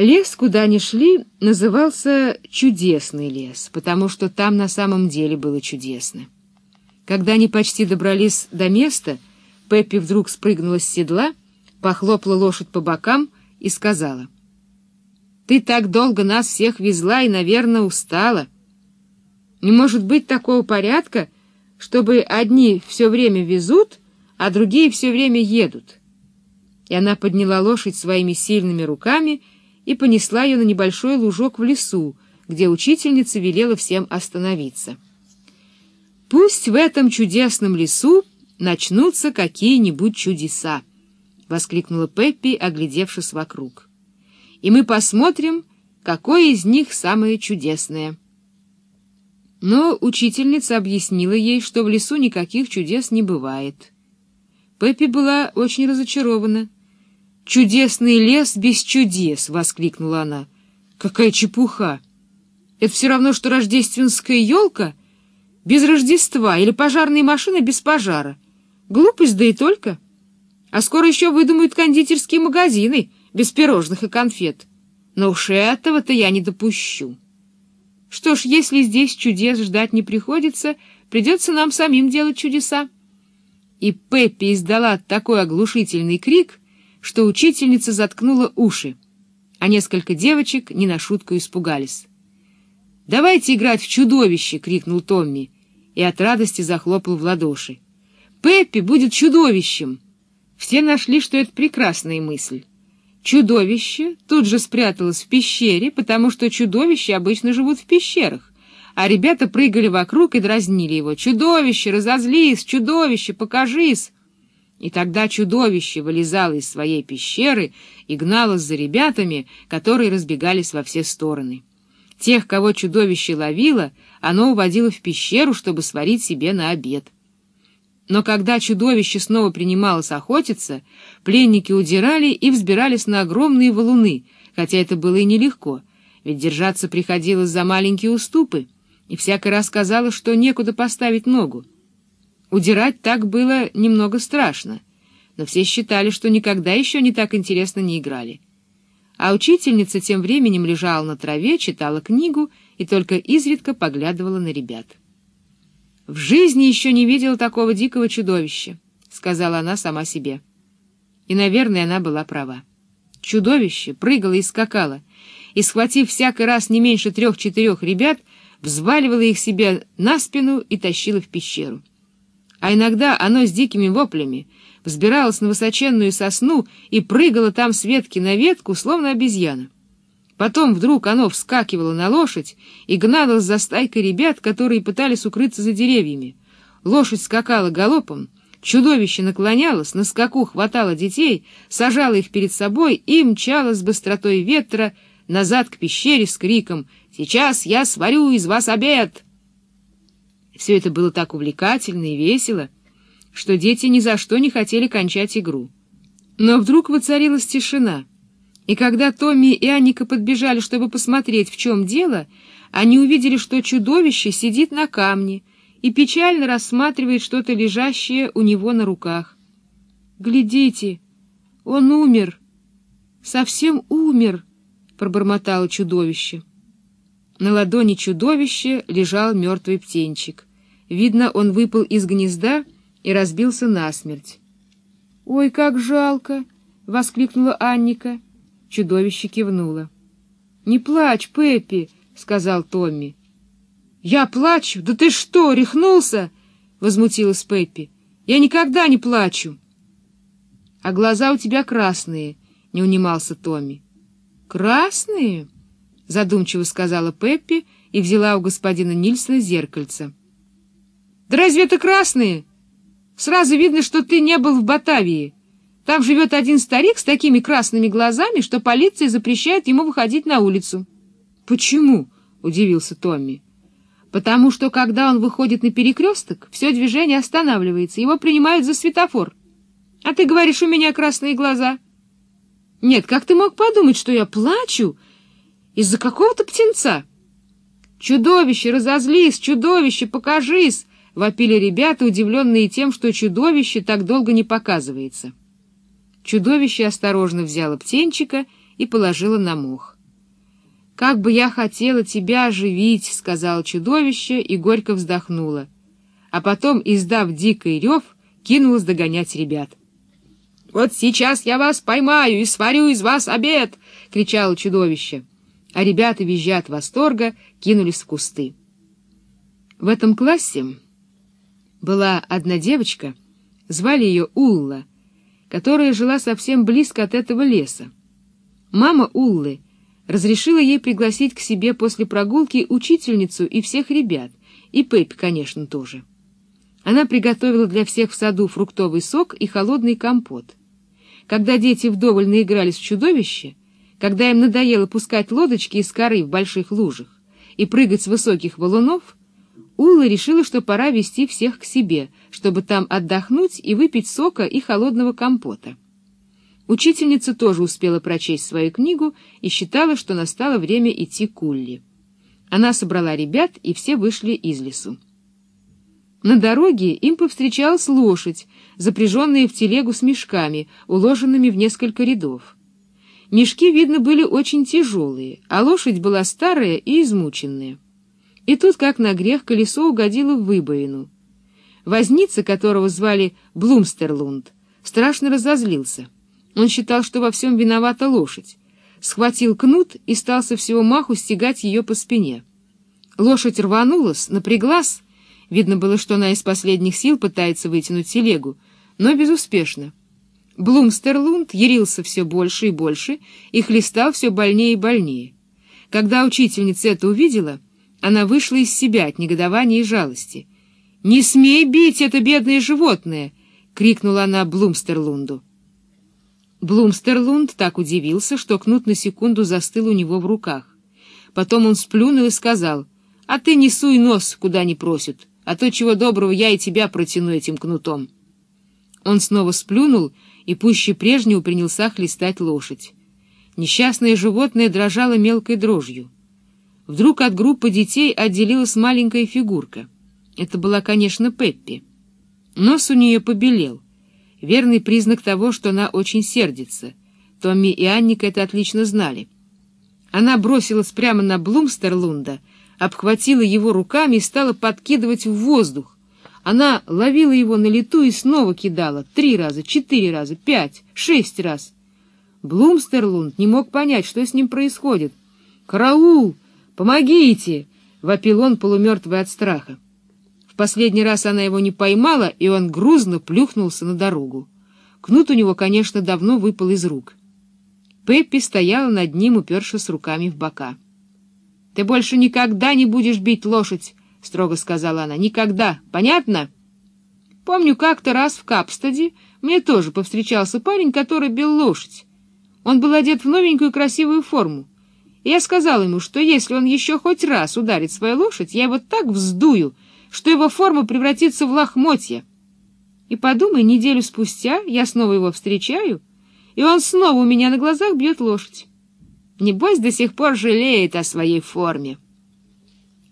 Лес, куда они шли, назывался «Чудесный лес», потому что там на самом деле было чудесно. Когда они почти добрались до места, Пеппи вдруг спрыгнула с седла, похлопала лошадь по бокам и сказала, «Ты так долго нас всех везла и, наверное, устала. Не может быть такого порядка, чтобы одни все время везут, а другие все время едут». И она подняла лошадь своими сильными руками и понесла ее на небольшой лужок в лесу, где учительница велела всем остановиться. «Пусть в этом чудесном лесу начнутся какие-нибудь чудеса!» — воскликнула Пеппи, оглядевшись вокруг. «И мы посмотрим, какое из них самое чудесное». Но учительница объяснила ей, что в лесу никаких чудес не бывает. Пеппи была очень разочарована. «Чудесный лес без чудес!» — воскликнула она. «Какая чепуха! Это все равно, что рождественская елка без Рождества или пожарные машины без пожара. Глупость, да и только. А скоро еще выдумают кондитерские магазины без пирожных и конфет. Но уж этого-то я не допущу. Что ж, если здесь чудес ждать не приходится, придется нам самим делать чудеса». И Пеппи издала такой оглушительный крик, что учительница заткнула уши, а несколько девочек не на шутку испугались. «Давайте играть в чудовище!» — крикнул Томми и от радости захлопал в ладоши. «Пеппи будет чудовищем!» Все нашли, что это прекрасная мысль. Чудовище тут же спряталось в пещере, потому что чудовища обычно живут в пещерах, а ребята прыгали вокруг и дразнили его. «Чудовище, разозлись! Чудовище, покажись!» И тогда чудовище вылезало из своей пещеры и гналось за ребятами, которые разбегались во все стороны. Тех, кого чудовище ловило, оно уводило в пещеру, чтобы сварить себе на обед. Но когда чудовище снова принималось охотиться, пленники удирали и взбирались на огромные валуны, хотя это было и нелегко, ведь держаться приходилось за маленькие уступы, и всякий раз казалось, что некуда поставить ногу. Удирать так было немного страшно, но все считали, что никогда еще не так интересно не играли. А учительница тем временем лежала на траве, читала книгу и только изредка поглядывала на ребят. «В жизни еще не видела такого дикого чудовища», — сказала она сама себе. И, наверное, она была права. Чудовище прыгало и скакало, и, схватив всякий раз не меньше трех-четырех ребят, взваливало их себе на спину и тащило в пещеру а иногда оно с дикими воплями взбиралось на высоченную сосну и прыгало там с ветки на ветку, словно обезьяна. Потом вдруг оно вскакивало на лошадь и гналось за стайкой ребят, которые пытались укрыться за деревьями. Лошадь скакала галопом, чудовище наклонялось, на скаку хватало детей, сажало их перед собой и мчалось с быстротой ветра назад к пещере с криком «Сейчас я сварю из вас обед!» Все это было так увлекательно и весело, что дети ни за что не хотели кончать игру. Но вдруг воцарилась тишина, и когда Томми и Анника подбежали, чтобы посмотреть, в чем дело, они увидели, что чудовище сидит на камне и печально рассматривает что-то лежащее у него на руках. «Глядите, он умер, совсем умер!» — пробормотало чудовище. На ладони чудовища лежал мертвый птенчик. Видно, он выпал из гнезда и разбился насмерть. — Ой, как жалко! — воскликнула Анника. Чудовище кивнуло. — Не плачь, Пеппи! — сказал Томми. — Я плачу? Да ты что, рехнулся? — возмутилась Пеппи. — Я никогда не плачу. — А глаза у тебя красные, — не унимался Томми. — Красные? — задумчиво сказала Пеппи и взяла у господина Нильсона зеркальце. — да разве это красные? Сразу видно, что ты не был в Батавии. Там живет один старик с такими красными глазами, что полиция запрещает ему выходить на улицу. — Почему? — удивился Томми. — Потому что, когда он выходит на перекресток, все движение останавливается, его принимают за светофор. А ты говоришь, у меня красные глаза. Нет, как ты мог подумать, что я плачу из-за какого-то птенца? Чудовище, разозлись, чудовище, покажись! — вопили ребята, удивленные тем, что чудовище так долго не показывается. Чудовище осторожно взяло птенчика и положила на мох. «Как бы я хотела тебя оживить!» — сказала чудовище и горько вздохнула. А потом, издав дикий рев, кинулась догонять ребят. «Вот сейчас я вас поймаю и сварю из вас обед!» — кричало чудовище. А ребята, визжа от восторга, кинулись в кусты. В этом классе была одна девочка, звали ее Улла, которая жила совсем близко от этого леса. Мама Уллы разрешила ей пригласить к себе после прогулки учительницу и всех ребят, и Пеппи, конечно, тоже. Она приготовила для всех в саду фруктовый сок и холодный компот. Когда дети вдоволь наигрались в чудовище, когда им надоело пускать лодочки из коры в больших лужах и прыгать с высоких валунов, Улла решила, что пора вести всех к себе, чтобы там отдохнуть и выпить сока и холодного компота. Учительница тоже успела прочесть свою книгу и считала, что настало время идти к Улле. Она собрала ребят, и все вышли из лесу. На дороге им повстречалась лошадь, запряженная в телегу с мешками, уложенными в несколько рядов. Мешки, видно, были очень тяжелые, а лошадь была старая и измученная. И тут, как на грех, колесо угодило в выбоину. Возница, которого звали Блумстерлунд, страшно разозлился. Он считал, что во всем виновата лошадь. Схватил кнут и стал со всего маху стегать ее по спине. Лошадь рванулась, напряглась. Видно было, что она из последних сил пытается вытянуть телегу, но безуспешно. Блумстерлунд ярился все больше и больше и хлестал все больнее и больнее. Когда учительница это увидела, она вышла из себя от негодования и жалости. «Не смей бить это бедное животное!» — крикнула она Блумстерлунду. Блумстерлунд так удивился, что кнут на секунду застыл у него в руках. Потом он сплюнул и сказал, «А ты не суй нос, куда не просят, а то, чего доброго, я и тебя протяну этим кнутом». Он снова сплюнул и пуще прежнего принялся хлестать лошадь. Несчастное животное дрожало мелкой дрожью. Вдруг от группы детей отделилась маленькая фигурка. Это была, конечно, Пеппи. Нос у нее побелел. Верный признак того, что она очень сердится. Томми и Анника это отлично знали. Она бросилась прямо на Блумстерлунда, обхватила его руками и стала подкидывать в воздух. Она ловила его на лету и снова кидала. Три раза, четыре раза, пять, шесть раз. Блумстерлунд не мог понять, что с ним происходит. «Караул! Помогите!» — вопил он, полумертвый от страха. В последний раз она его не поймала, и он грузно плюхнулся на дорогу. Кнут у него, конечно, давно выпал из рук. Пеппи стояла над ним, упершись руками в бока. — Ты больше никогда не будешь бить лошадь! — строго сказала она. — Никогда. Понятно? Помню, как-то раз в Капстаде мне тоже повстречался парень, который бил лошадь. Он был одет в новенькую красивую форму. Я сказал ему, что если он еще хоть раз ударит свою лошадь, я его так вздую, что его форма превратится в лохмотья. И подумай, неделю спустя я снова его встречаю, и он снова у меня на глазах бьет лошадь. Небось, до сих пор жалеет о своей форме.